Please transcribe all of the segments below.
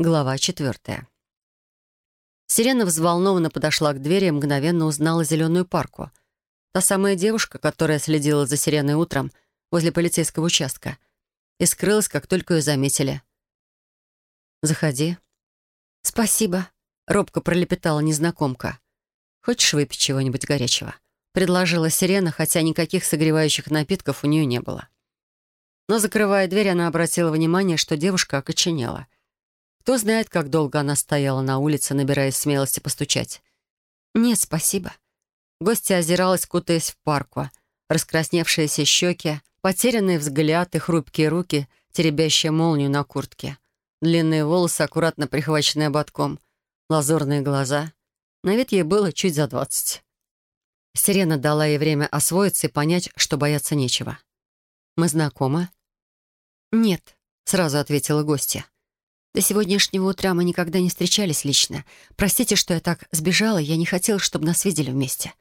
Глава четвертая. Сирена взволнованно подошла к двери и мгновенно узнала зеленую парку. Та самая девушка, которая следила за Сиреной утром возле полицейского участка. И скрылась, как только ее заметили. «Заходи». «Спасибо», — робко пролепетала незнакомка. «Хочешь выпить чего-нибудь горячего?» — предложила Сирена, хотя никаких согревающих напитков у нее не было. Но, закрывая дверь, она обратила внимание, что девушка окоченела — кто знает, как долго она стояла на улице, набираясь смелости постучать. «Нет, спасибо». Гостья озиралась, кутаясь в парку. Раскрасневшиеся щеки, потерянный взгляд и хрупкие руки, теребящие молнию на куртке. Длинные волосы, аккуратно прихваченные ободком. Лазурные глаза. На вид ей было чуть за двадцать. Сирена дала ей время освоиться и понять, что бояться нечего. «Мы знакомы?» «Нет», — сразу ответила гостья. До сегодняшнего утра мы никогда не встречались лично. Простите, что я так сбежала, я не хотела, чтобы нас видели вместе».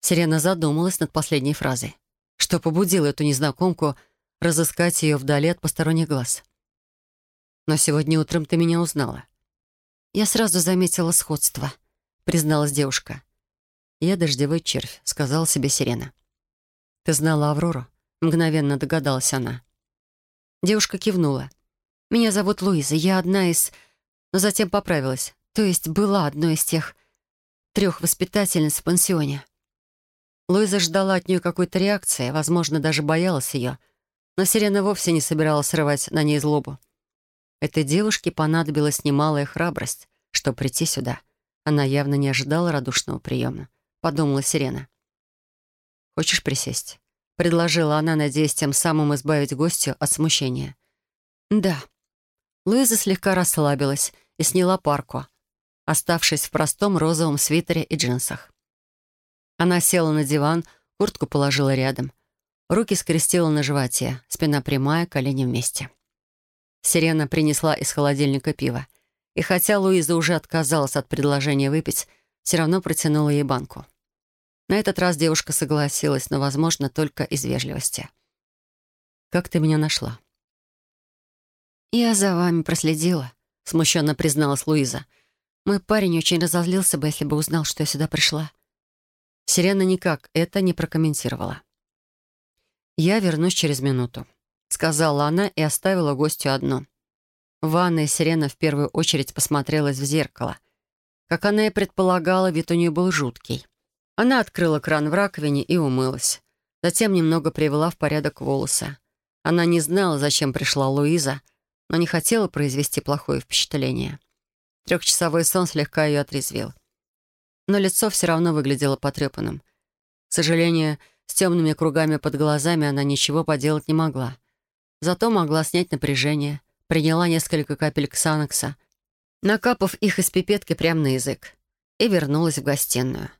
Сирена задумалась над последней фразой. Что побудило эту незнакомку разыскать ее вдали от посторонних глаз? «Но сегодня утром ты меня узнала». «Я сразу заметила сходство», — призналась девушка. «Я дождевой червь», — сказала себе Сирена. «Ты знала Аврору?» — мгновенно догадалась она. Девушка кивнула. Меня зовут Луиза, я одна из...» Но затем поправилась. То есть была одной из тех трех воспитательниц в пансионе. Луиза ждала от нее какой-то реакции, возможно, даже боялась ее. Но Сирена вовсе не собиралась срывать на ней злобу. Этой девушке понадобилась немалая храбрость, чтобы прийти сюда. Она явно не ожидала радушного приема, подумала Сирена. «Хочешь присесть?» — предложила она, надеясь тем самым избавить гостю от смущения. «Да», Луиза слегка расслабилась и сняла парку, оставшись в простом розовом свитере и джинсах. Она села на диван, куртку положила рядом. Руки скрестила на животе, спина прямая, колени вместе. Сирена принесла из холодильника пиво. И хотя Луиза уже отказалась от предложения выпить, все равно протянула ей банку. На этот раз девушка согласилась, но, возможно, только из вежливости. «Как ты меня нашла?» «Я за вами проследила», — смущенно призналась Луиза. «Мой парень очень разозлился бы, если бы узнал, что я сюда пришла». Сирена никак это не прокомментировала. «Я вернусь через минуту», — сказала она и оставила гостю одну. В ванной Сирена в первую очередь посмотрелась в зеркало. Как она и предполагала, вид у нее был жуткий. Она открыла кран в раковине и умылась. Затем немного привела в порядок волосы. Она не знала, зачем пришла Луиза, но не хотела произвести плохое впечатление. Трехчасовой сон слегка ее отрезвил. Но лицо все равно выглядело потрепанным. К сожалению, с темными кругами под глазами она ничего поделать не могла. Зато могла снять напряжение, приняла несколько капель ксанокса, накапав их из пипетки прямо на язык, и вернулась в гостиную.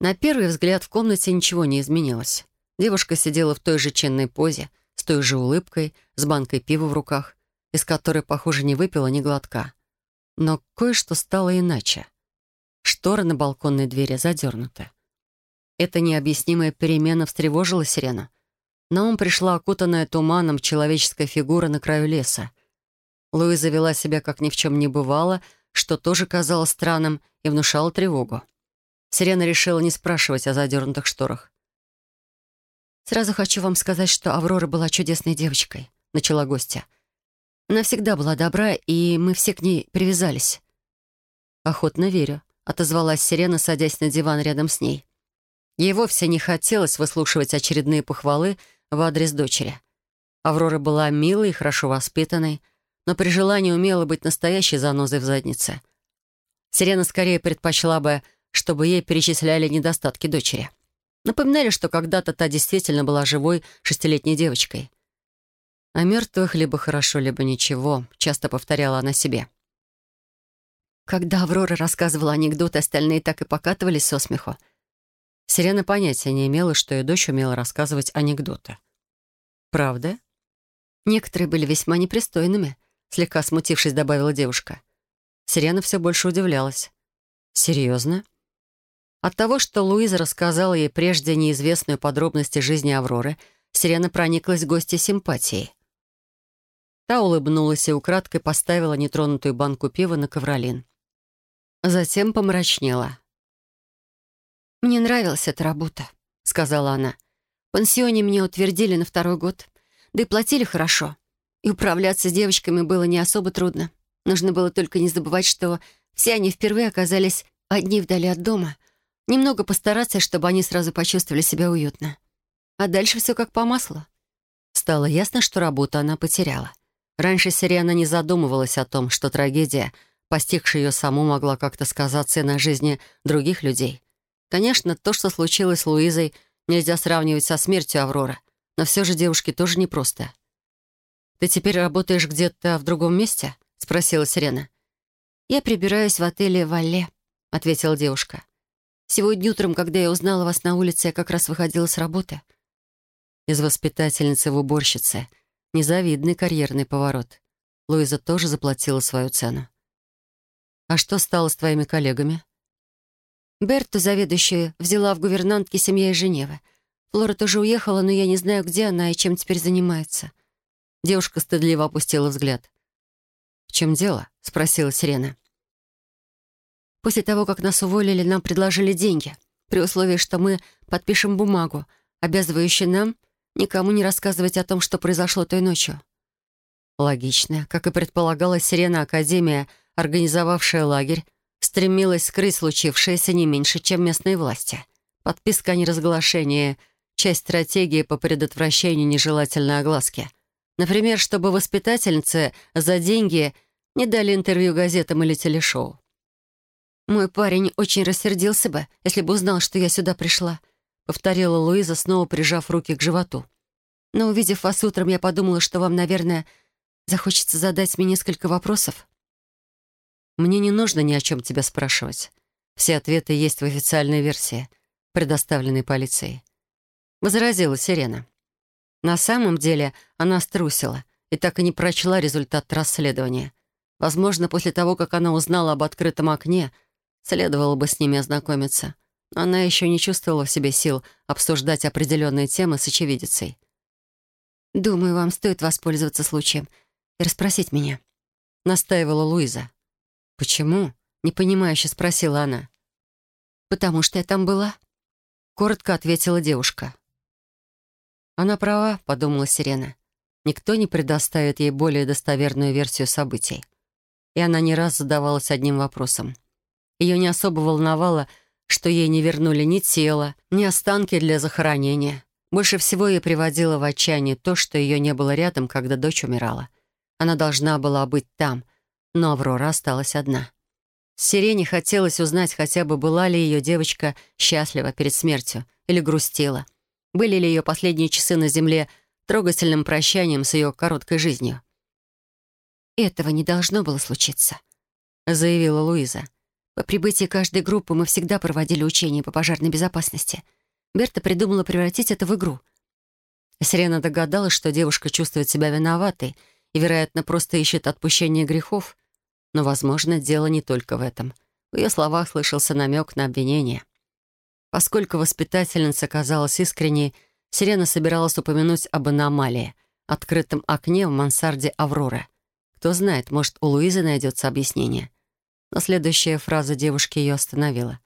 На первый взгляд в комнате ничего не изменилось. Девушка сидела в той же чинной позе, с той же улыбкой, с банкой пива в руках из которой, похоже, не выпила ни глотка. Но кое-что стало иначе. Шторы на балконной двери задернуты. Эта необъяснимая перемена встревожила Сирена. На ум пришла окутанная туманом человеческая фигура на краю леса. Луиза вела себя, как ни в чем не бывало, что тоже казалось странным и внушало тревогу. Сирена решила не спрашивать о задернутых шторах. «Сразу хочу вам сказать, что Аврора была чудесной девочкой», — начала гостья. Она всегда была добра, и мы все к ней привязались». «Охотно верю», — отозвалась Сирена, садясь на диван рядом с ней. Ей вовсе не хотелось выслушивать очередные похвалы в адрес дочери. Аврора была милой и хорошо воспитанной, но при желании умела быть настоящей занозой в заднице. Сирена скорее предпочла бы, чтобы ей перечисляли недостатки дочери. Напоминали, что когда-то та действительно была живой шестилетней девочкой. «О мертвых либо хорошо, либо ничего», — часто повторяла она себе. Когда Аврора рассказывала анекдоты, остальные так и покатывались со смеху. Сирена понятия не имела, что ее дочь умела рассказывать анекдоты. «Правда?» «Некоторые были весьма непристойными», — слегка смутившись, добавила девушка. Сирена все больше удивлялась. «Серьезно?» От того, что Луиза рассказала ей прежде неизвестную подробности жизни Авроры, Сирена прониклась гостя симпатией. Та улыбнулась и украдкой поставила нетронутую банку пива на ковролин. Затем помрачнела. «Мне нравилась эта работа», — сказала она. «В пансионе меня утвердили на второй год, да и платили хорошо. И управляться с девочками было не особо трудно. Нужно было только не забывать, что все они впервые оказались одни вдали от дома. Немного постараться, чтобы они сразу почувствовали себя уютно. А дальше все как по маслу. Стало ясно, что работу она потеряла. Раньше Сириана не задумывалась о том, что трагедия, постигшая ее саму, могла как-то сказаться и на жизни других людей. Конечно, то, что случилось с Луизой, нельзя сравнивать со смертью Авроры, но все же девушке тоже непросто. «Ты теперь работаешь где-то в другом месте?» — спросила Сирена. «Я прибираюсь в отеле «Валле», — ответила девушка. «Сегодня утром, когда я узнала вас на улице, я как раз выходила с работы». Из воспитательницы в уборщице. Незавидный карьерный поворот. Луиза тоже заплатила свою цену. «А что стало с твоими коллегами?» Берту, заведующую, взяла в гувернантки семья из Женевы. Флора тоже уехала, но я не знаю, где она и чем теперь занимается. Девушка стыдливо опустила взгляд. «В чем дело?» — спросила Сирена. «После того, как нас уволили, нам предложили деньги, при условии, что мы подпишем бумагу, обязывающую нам никому не рассказывать о том, что произошло той ночью». Логично. Как и предполагала Сирена Академия, организовавшая лагерь, стремилась скрыть случившееся не меньше, чем местные власти. Подписка о неразглашении — часть стратегии по предотвращению нежелательной огласки — Например, чтобы воспитательницы за деньги не дали интервью газетам или телешоу. «Мой парень очень рассердился бы, если бы узнал, что я сюда пришла», повторила Луиза, снова прижав руки к животу. «Но увидев вас утром, я подумала, что вам, наверное, захочется задать мне несколько вопросов». «Мне не нужно ни о чем тебя спрашивать. Все ответы есть в официальной версии, предоставленной полицией», — возразила Сирена. На самом деле она струсила и так и не прочла результат расследования. Возможно, после того, как она узнала об открытом окне, следовало бы с ними ознакомиться. Она еще не чувствовала в себе сил обсуждать определенные темы с очевидицей. «Думаю, вам стоит воспользоваться случаем и расспросить меня», — настаивала Луиза. «Почему?» — непонимающе спросила она. «Потому что я там была», — коротко ответила девушка. «Она права», — подумала Сирена. «Никто не предоставит ей более достоверную версию событий». И она не раз задавалась одним вопросом. Ее не особо волновало, что ей не вернули ни тело, ни останки для захоронения. Больше всего ей приводило в отчаяние то, что ее не было рядом, когда дочь умирала. Она должна была быть там, но Аврора осталась одна. Сирене хотелось узнать, хотя бы была ли ее девочка счастлива перед смертью или грустила — были ли ее последние часы на земле трогательным прощанием с ее короткой жизнью? «Этого не должно было случиться», — заявила Луиза. «По прибытии каждой группы мы всегда проводили учения по пожарной безопасности. Берта придумала превратить это в игру». Сирена догадалась, что девушка чувствует себя виноватой и, вероятно, просто ищет отпущения грехов. Но, возможно, дело не только в этом. В ее словах слышался намек на обвинение. Поскольку воспитательница казалась искренней, Сирена собиралась упомянуть об аномалии, открытом окне в мансарде Авроры. Кто знает, может, у Луизы найдется объяснение. Но следующая фраза девушки ее остановила.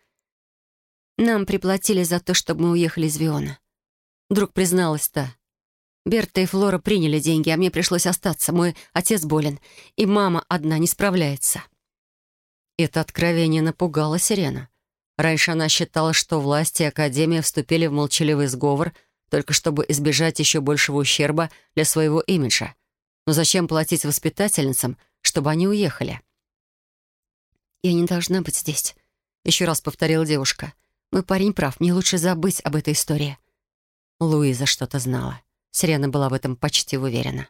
«Нам приплатили за то, чтобы мы уехали из Виона». Вдруг призналась та. «Берта и Флора приняли деньги, а мне пришлось остаться. Мой отец болен, и мама одна не справляется». Это откровение напугало Сирена. Раньше она считала, что власти и Академия вступили в молчаливый сговор, только чтобы избежать еще большего ущерба для своего имиджа. Но зачем платить воспитательницам, чтобы они уехали? «Я не должна быть здесь», — еще раз повторила девушка. «Мой парень прав, мне лучше забыть об этой истории». Луиза что-то знала. Сирена была в этом почти уверена.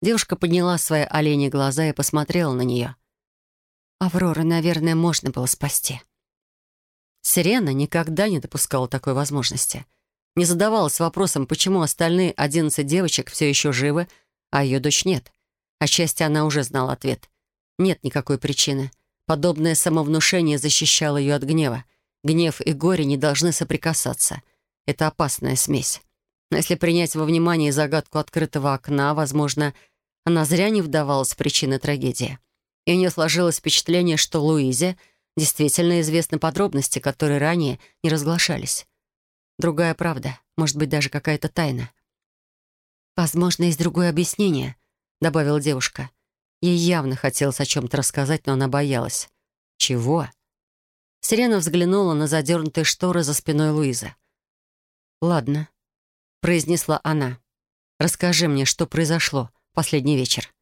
Девушка подняла свои оленьи глаза и посмотрела на нее. «Аврора, наверное, можно было спасти». Сирена никогда не допускала такой возможности. Не задавалась вопросом, почему остальные одиннадцать девочек все еще живы, а ее дочь нет. Отчасти она уже знала ответ. Нет никакой причины. Подобное самовнушение защищало ее от гнева. Гнев и горе не должны соприкасаться. Это опасная смесь. Но если принять во внимание загадку открытого окна, возможно, Она зря не вдавалась в причины трагедии. И у нее сложилось впечатление, что Луизе действительно известны подробности, которые ранее не разглашались. Другая правда, может быть, даже какая-то тайна. «Возможно, есть другое объяснение», — добавила девушка. Ей явно хотелось о чем-то рассказать, но она боялась. «Чего?» Сирена взглянула на задернутые шторы за спиной Луизы. «Ладно», — произнесла она. «Расскажи мне, что произошло последний вечер».